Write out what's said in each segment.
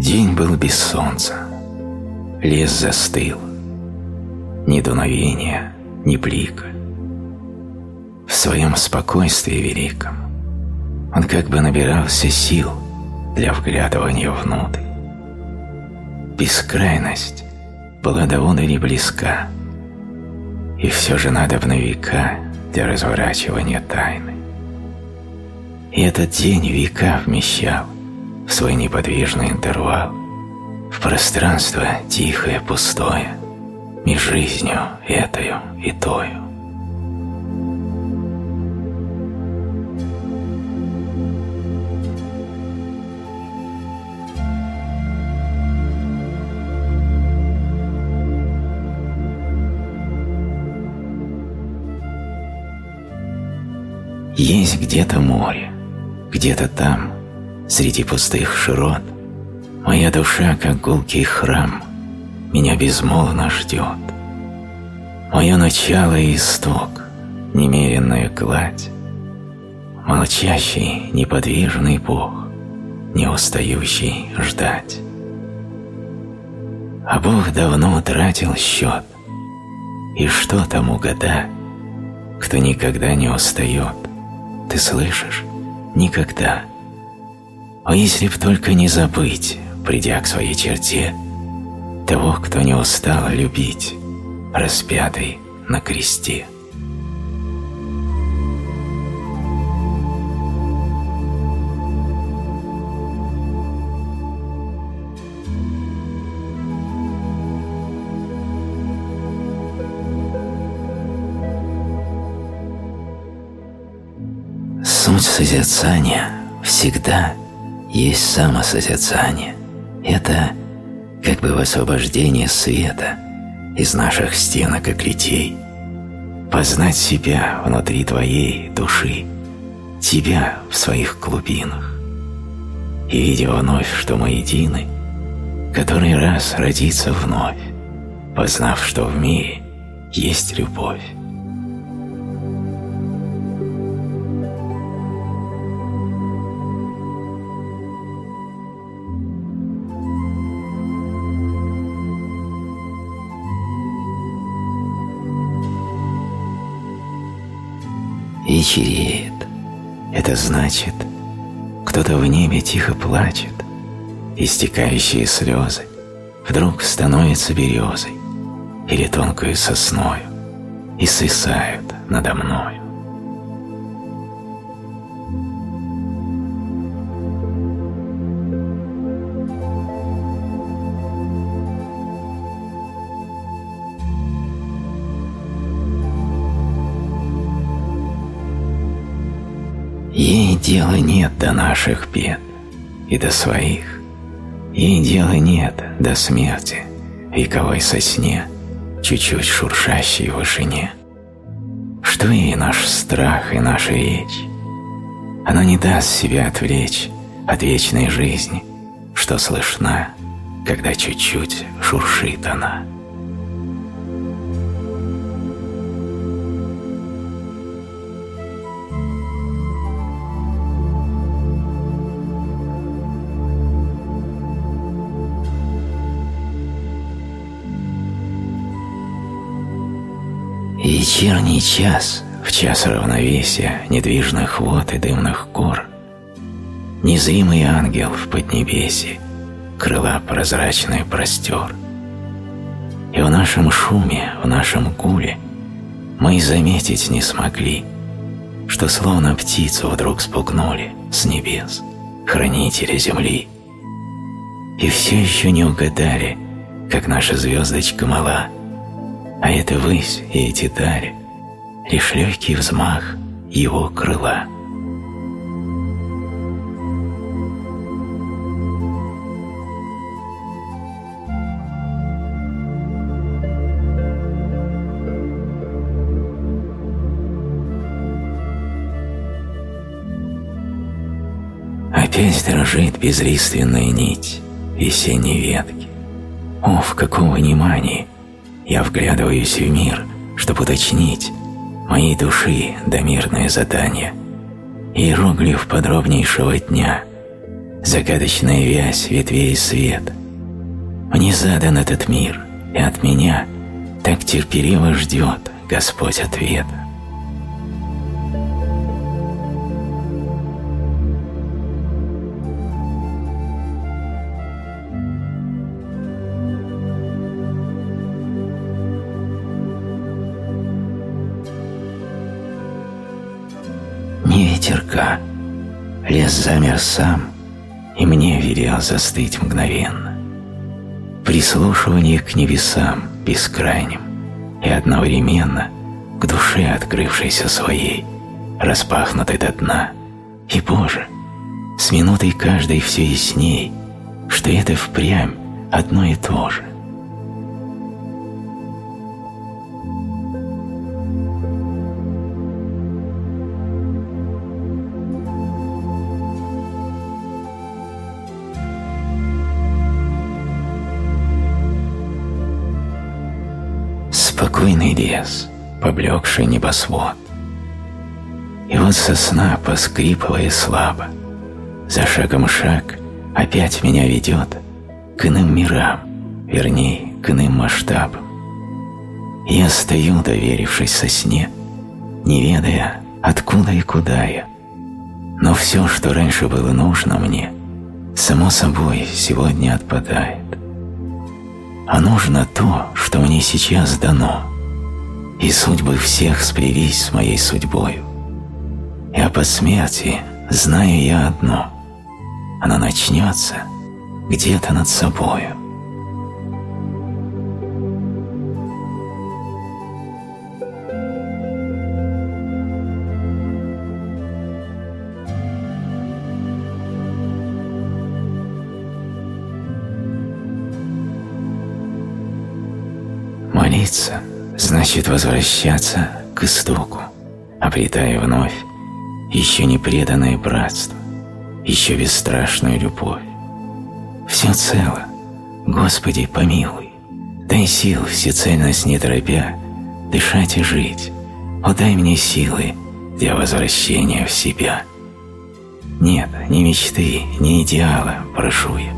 День был без солнца. Лес застыл. Ни дуновения, ни блика. В своем спокойствии великом он как бы набирался сил для вглядывания внутрь. Бескрайность была довольно ли близка, и все же надо в века для разворачивания тайны. И этот день века вмещал в свой неподвижный интервал, в пространство тихое, пустое, меж жизнью этою и тою. Есть где-то море, где-то там, среди пустых широт, моя душа, как гулкий храм, меня безмолвно ждет. Мое начало и исток, немеренная гладь, молчащий, неподвижный Бог, не устающий ждать. А Бог давно утратил счет, и что тому года, кто никогда не устает, ты слышишь? Никогда. А если б только не забыть, придя к своей черте, того, кто не устал любить, распятый на кресте. Суть созерцания всегда есть самосозерцание. Это как бы высвобождение света из наших стенок и клетей, познать себя внутри твоей души, тебя в своих глубинах. И видя вновь, что мы едины, который раз родиться вновь, познав, что в мире есть любовь. Вечереет. Это значит, кто-то в небе тихо плачет, истекающие слезы вдруг становятся березой или тонкою сосною и свисают надо мною. Дела нет до наших бед и до своих. Ей дела нет до смерти, вековой сосне, чуть-чуть шуршащей в вышине. Что ей наш страх и наша речь? Она не даст себя отвлечь от вечной жизни, что слышна, когда чуть-чуть шуршит она. Вечерний час, в час равновесия недвижных вод и дымных гор, Незримый ангел в поднебесье крыла прозрачный простер. И в нашем шуме, в нашем гуле мы и заметить не смогли, Что словно птицу вдруг спугнули с небес хранители земли. И все еще не угадали, как наша звездочка мала — а это высь и эти дали, лишь легкий взмах его крыла. Опять дрожит безлиственная нить весенней ветки. О, в каком внимании я вглядываюсь в мир, чтобы уточнить моей души домирное задание, иероглиф подробнейшего дня, загадочная вязь ветвей света. Мне задан этот мир, и от меня так терпеливо ждет Господь ответа. Лес замер сам, и мне велел застыть мгновенно. Прислушивание к небесам бескрайним и одновременно к душе, открывшейся своей, распахнутой до дна. И, Боже, с минутой каждой все ясней, что это впрямь одно и то же. Лес, поблекший небосвод. И вот сосна, поскрипывая слабо, за шагом шаг опять меня ведет к иным мирам, вернее, к иным масштабам. Я стою, доверившись сосне, не ведая, откуда и куда я. Но все, что раньше было нужно мне, само собой сегодня отпадает а нужно то, что мне сейчас дано, и судьбы всех сплелись с моей судьбою. И о посмерти знаю я одно – она начнется где-то над собою. Значит возвращаться к истоку, обретая вновь еще не преданное братство, еще бесстрашную любовь. Все цело. Господи, помилуй. Дай сил всецельность не торопя, дышать и жить. О, дай мне силы для возвращения в себя. Нет, ни мечты, ни идеала, прошу я.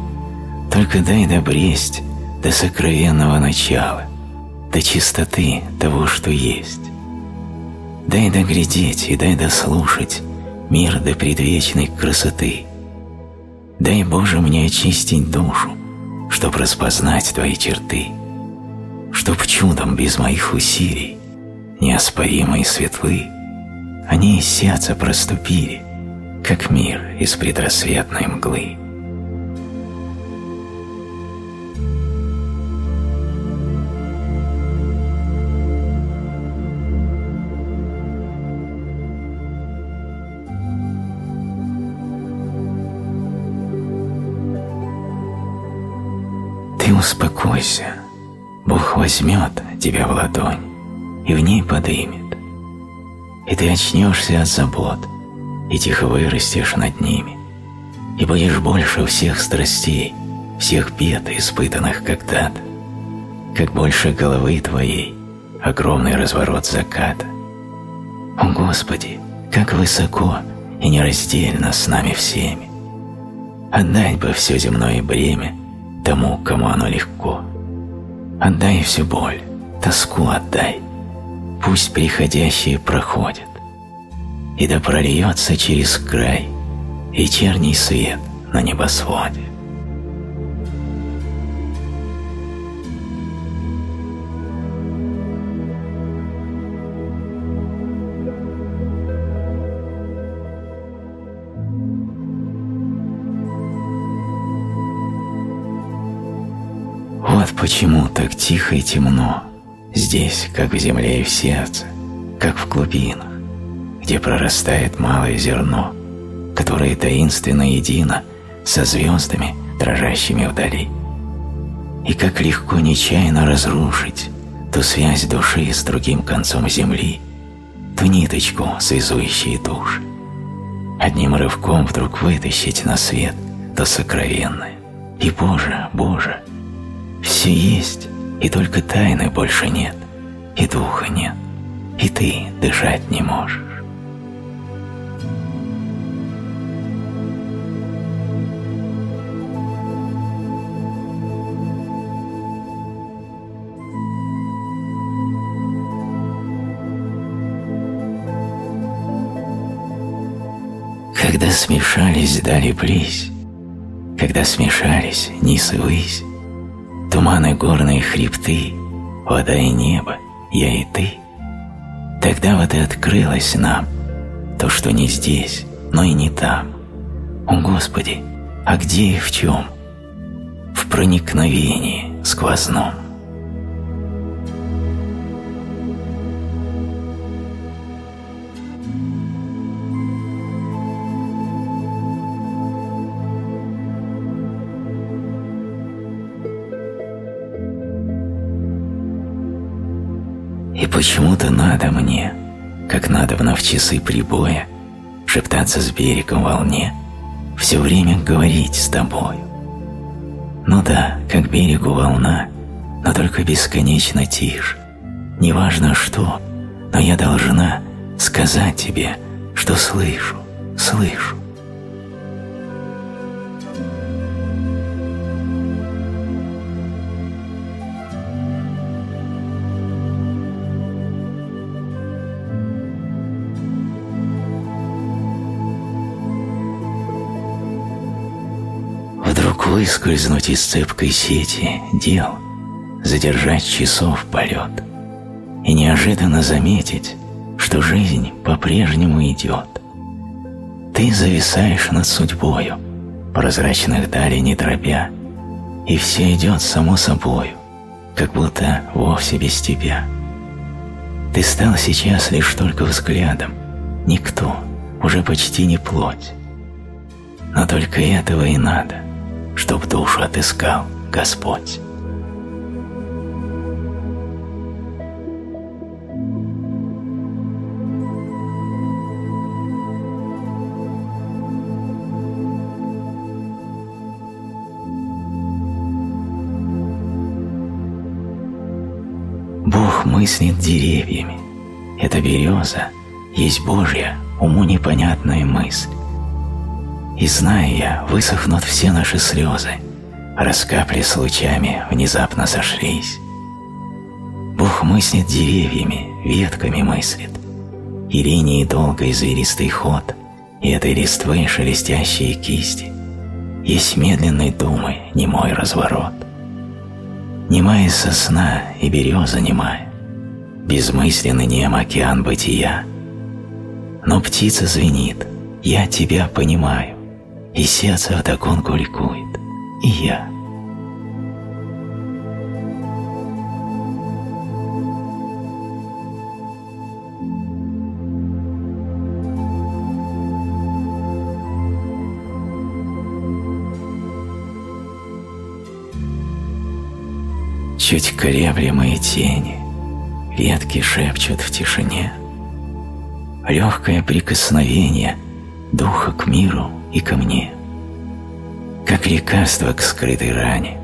Только дай добресть до сокровенного начала, до чистоты того, что есть. Дай доглядеть и дай дослушать мир до предвечной красоты. Дай, Боже, мне очистить душу, чтоб распознать Твои черты, чтоб чудом без моих усилий, неоспоримые светлы, они из сердца проступили, как мир из предрассветной мглы. Успокойся. Бог возьмет тебя в ладонь и в ней подымет. И ты очнешься от забот, и тихо вырастешь над ними, и будешь больше всех страстей, всех бед, испытанных когда-то, как больше головы твоей огромный разворот заката. О Господи, как высоко и нераздельно с нами всеми! Отдать бы все земное бремя тому, кому оно легко. Отдай всю боль, тоску отдай. Пусть приходящие проходят. И да прольется через край вечерний свет на небосводе. Почему так тихо и темно здесь, как в земле и в сердце, как в глубинах, где прорастает малое зерно, которое таинственно едино со звездами, дрожащими вдали? И как легко нечаянно разрушить ту связь души с другим концом земли, ту ниточку, связующую души. Одним рывком вдруг вытащить на свет то сокровенное. И, Боже, Боже, все есть, и только тайны больше нет, и духа нет, и ты дышать не можешь. Когда смешались дали плись, Когда смешались низ и высь, Туманы горные хребты, Вода и небо, я и ты, Тогда вот и открылось нам То, что не здесь, но и не там. О, Господи, а где и в чем? В проникновении сквозном. И почему-то надо мне, как надо в часы прибоя, шептаться с берегом волне, все время говорить с тобою. Ну да, как берегу волна, но только бесконечно тише. Неважно что, но я должна сказать тебе, что слышу, слышу. Выскользнуть из цепкой сети дел, задержать часов полет и неожиданно заметить, что жизнь по-прежнему идет. Ты зависаешь над судьбою, прозрачных далей не дробя, и все идет само собою, как будто вовсе без тебя. Ты стал сейчас лишь только взглядом, никто, уже почти не плоть. Но только этого и надо, чтоб душу отыскал Господь. Бог мыслит деревьями. Эта береза есть Божья, уму непонятная мысль. И зная я, высохнут все наши слезы, Раскапли с лучами внезапно сошлись. Бог мыслит деревьями, ветками мыслит, И линии долгой зверистый ход, И этой листвы шелестящие кисти, Есть медленной думы немой разворот. Немая сосна и береза немая, Безмысленный нем океан бытия, Но птица звенит, я тебя понимаю, и сердце вдогонку ликует, и я. Чуть колеблемые тени, ветки шепчут в тишине. Легкое прикосновение духа к миру и ко мне. Как лекарство к скрытой ране,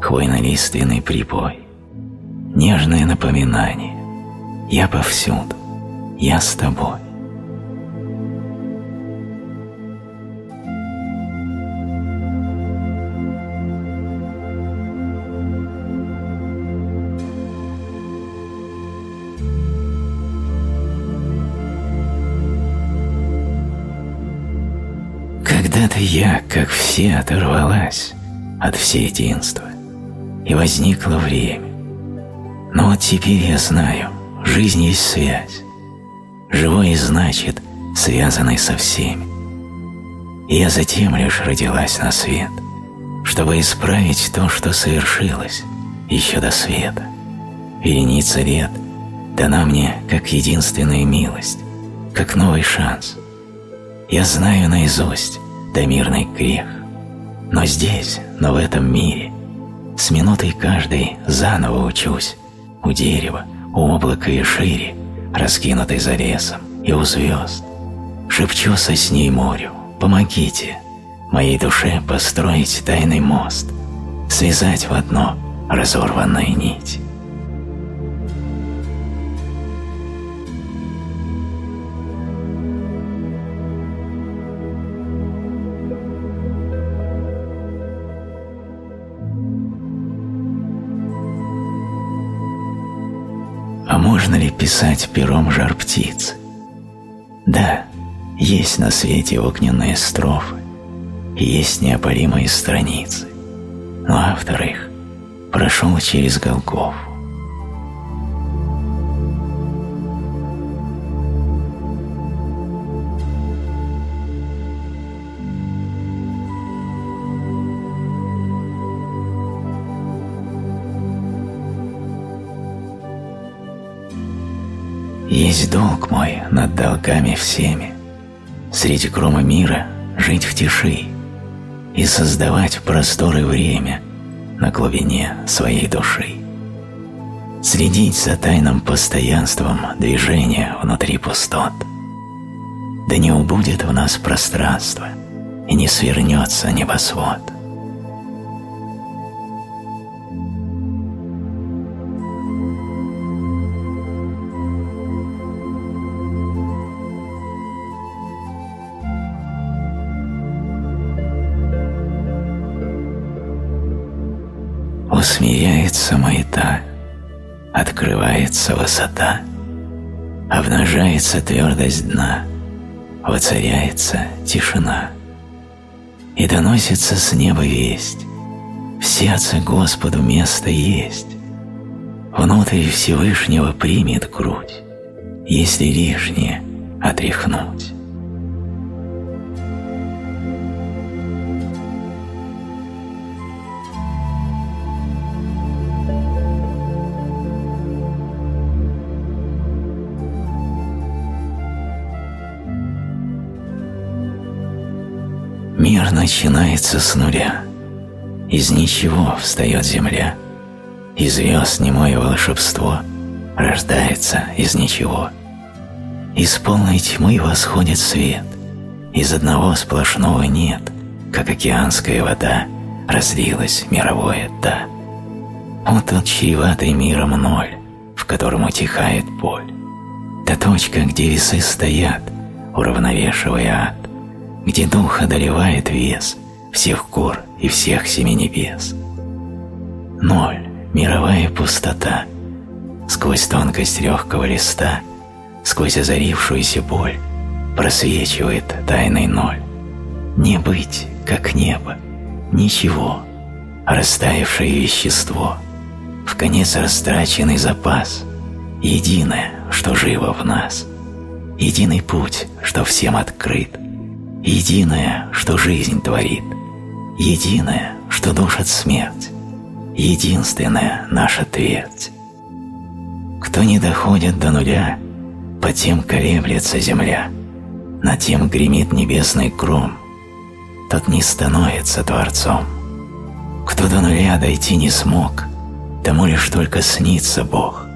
хвойно-лиственный прибой, нежное напоминание. Я повсюду, я с тобой. Все, оторвалась от всеединства, и возникло время. Но вот теперь я знаю, жизнь есть связь. Живой значит, связанный со всеми. И я затем лишь родилась на свет, чтобы исправить то, что совершилось еще до света. Вереница лет дана мне как единственная милость, как новый шанс. Я знаю наизусть, да мирный грех. Но здесь, но в этом мире, с минутой каждой заново учусь у дерева, у облака и шире, раскинутой за лесом, и у звезд. Шепчу со сней морю, помогите моей душе построить тайный мост, связать в одно разорванная нить. Можно ли писать пером жар птиц? Да, Есть на свете огненные строфы, есть неопалимые страницы, но автор их прошел через Голгофу. Есть долг мой над долгами всеми, Среди грома мира жить в тиши И создавать просторы время На глубине своей души. Следить за тайным постоянством Движения внутри пустот. Да не убудет в нас пространство И не свернется небосвод. Усмиряется маята, открывается высота, обнажается твердость дна, воцаряется тишина. И доносится с неба весть, в сердце Господу место есть, внутрь Всевышнего примет грудь, если лишнее отряхнуть. Начинается с нуля. Из ничего встает земля. Из звезд немое волшебство рождается из ничего. Из полной тьмы восходит свет. Из одного сплошного нет, как океанская вода, разлилась мировое «да». Вот тот чреватый миром ноль, в котором утихает боль. Та точка, где весы стоят, уравновешивая ад где дух одолевает вес всех гор и всех семи небес. Ноль – мировая пустота. Сквозь тонкость легкого листа, сквозь озарившуюся боль, просвечивает тайный ноль. Не быть, как небо, ничего, растаявшее вещество, в конец растраченный запас, единое, что живо в нас, единый путь, что всем открыт, Единое, что жизнь творит, единое, что душит смерть, единственная наша твердь. Кто не доходит до нуля, по тем колеблется земля, над тем гремит небесный гром, тот не становится Творцом. Кто до нуля дойти не смог, тому лишь только снится Бог,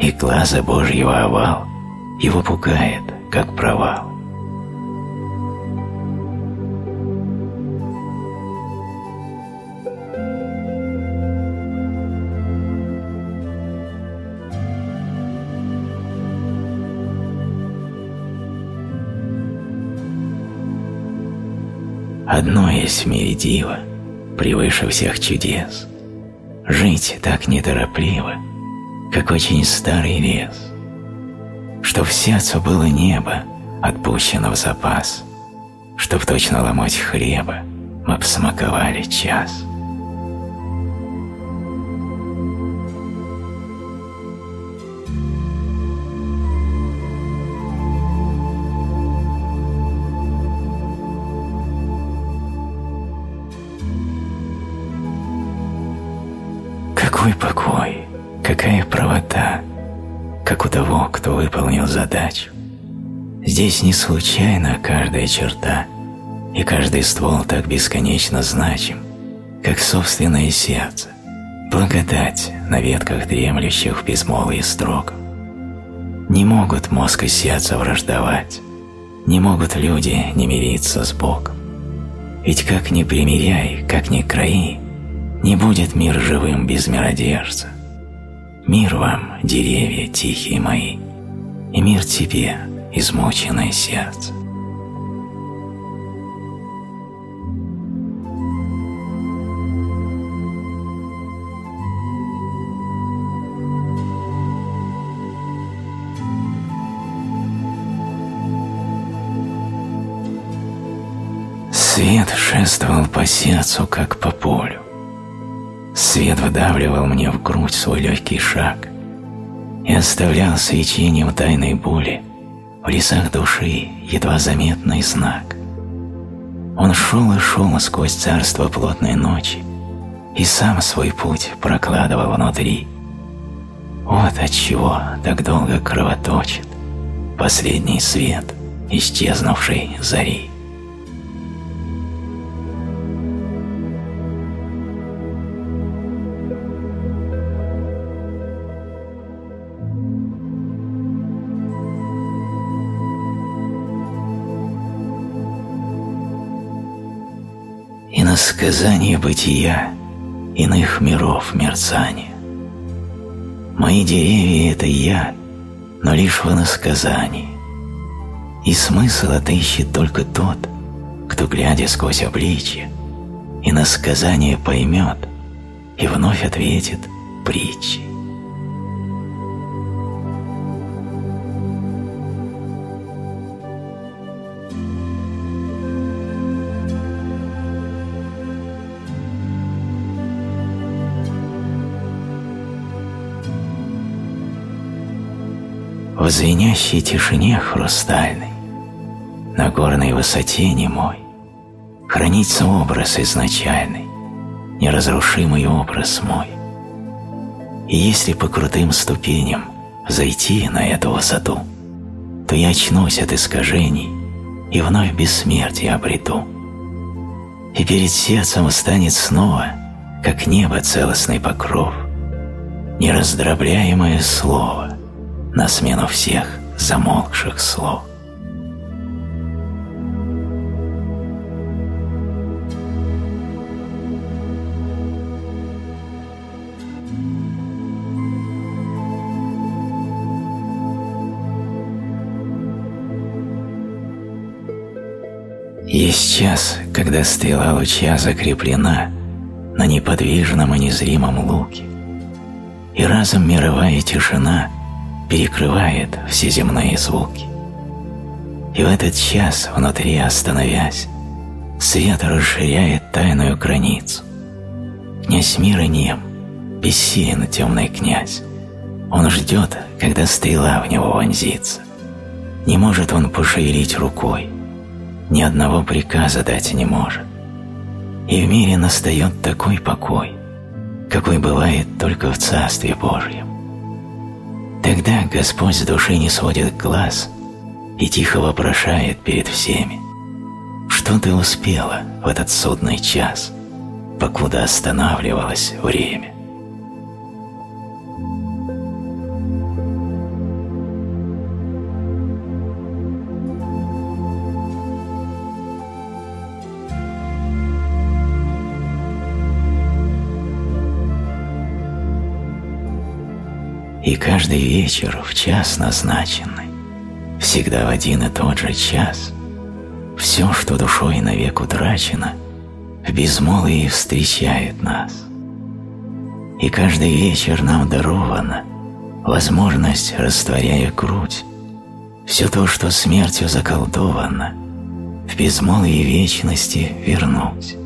и глаза Божьего овал его пугает, как провал. Одно есть в мире диво, превыше всех чудес. Жить так неторопливо, как очень старый лес. Чтоб в сердце было небо, отпущено в запас, Чтоб точно ломоть хлеба мы б смаковали час. Какой покой, какая правота, как у того, кто выполнил задачу. Здесь не случайно каждая черта, и каждый ствол так бесконечно значим, как собственное сердце, благодать на ветках дремлющих в безмолвии строк. Не могут мозг и сердце враждовать, не могут люди не мириться с Богом. Ведь как ни примиряй, как ни краи, не будет мир живым без миродержца. Мир вам, деревья тихие мои, и мир тебе, измученное сердце. Свет шествовал по сердцу, как по полю. Свет вдавливал мне в грудь свой легкий шаг и оставлял свечением тайной боли в лесах души едва заметный знак. Он шел и шел сквозь царство плотной ночи и сам свой путь прокладывал внутри. Вот отчего так долго кровоточит последний свет исчезнувшей зари. На сказание бытия иных миров мерцания. Мои деревья — это я, но лишь в иносказании. И смысл отыщет только тот, кто, глядя сквозь обличье, и на сказание поймет и вновь ответит притчей. В звенящей тишине хрустальной, на горной высоте немой, хранится образ изначальный, неразрушимый образ мой. И если по крутым ступеням зайти на эту высоту, то я очнусь от искажений и вновь бессмертие обрету. И перед сердцем станет снова, как небо целостный покров, нераздробляемое слово, на смену всех замолкших слов. Есть час, когда стрела луча закреплена на неподвижном и незримом луке, и разом мировая тишина — перекрывает все земные звуки. И в этот час, внутри остановясь, свет расширяет тайную границу. Князь мира нем, бессилен темный князь. Он ждет, когда стрела в него вонзится. Не может он пошевелить рукой, ни одного приказа дать не может. И в мире настает такой покой, какой бывает только в Царстве Божьем. Тогда Господь с души не сводит глаз и тихо вопрошает перед всеми, что ты успела в этот судный час, покуда останавливалось время. И каждый вечер в час назначенный, всегда в один и тот же час, все, что душой навек утрачено, в безмолвии встречает нас. И каждый вечер нам дарована возможность, растворяя грудь, все то, что смертью заколдовано, в безмолвии вечности вернуть.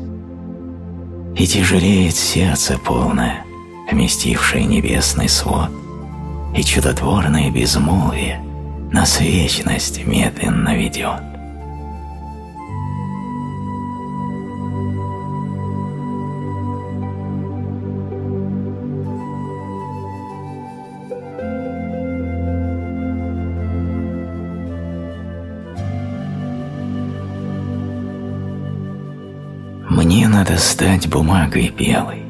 И тяжелеет сердце полное, вместившее небесный свод – и чудотворное безмолвие нас вечность медленно ведет. Мне надо стать бумагой белой,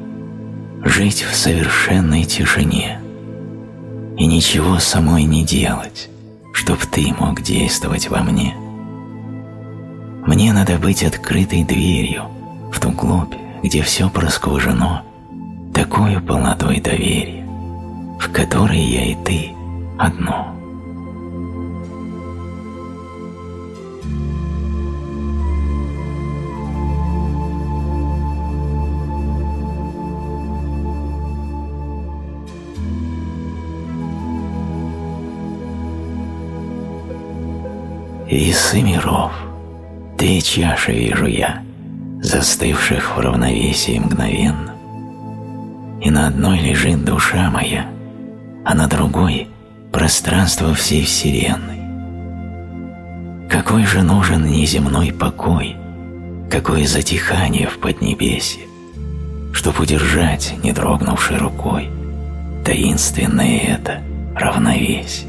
жить в совершенной тишине – и ничего самой не делать, чтоб ты мог действовать во мне. Мне надо быть открытой дверью в ту глубь, где все проскважено, такую полнотой доверия, в которой я и ты одно. Весы миров, три чаши вижу я, застывших в равновесии мгновенно. И на одной лежит душа моя, а на другой – пространство всей Вселенной. Какой же нужен неземной покой, какое затихание в Поднебесье, чтоб удержать, не дрогнувшей рукой, таинственное это равновесие.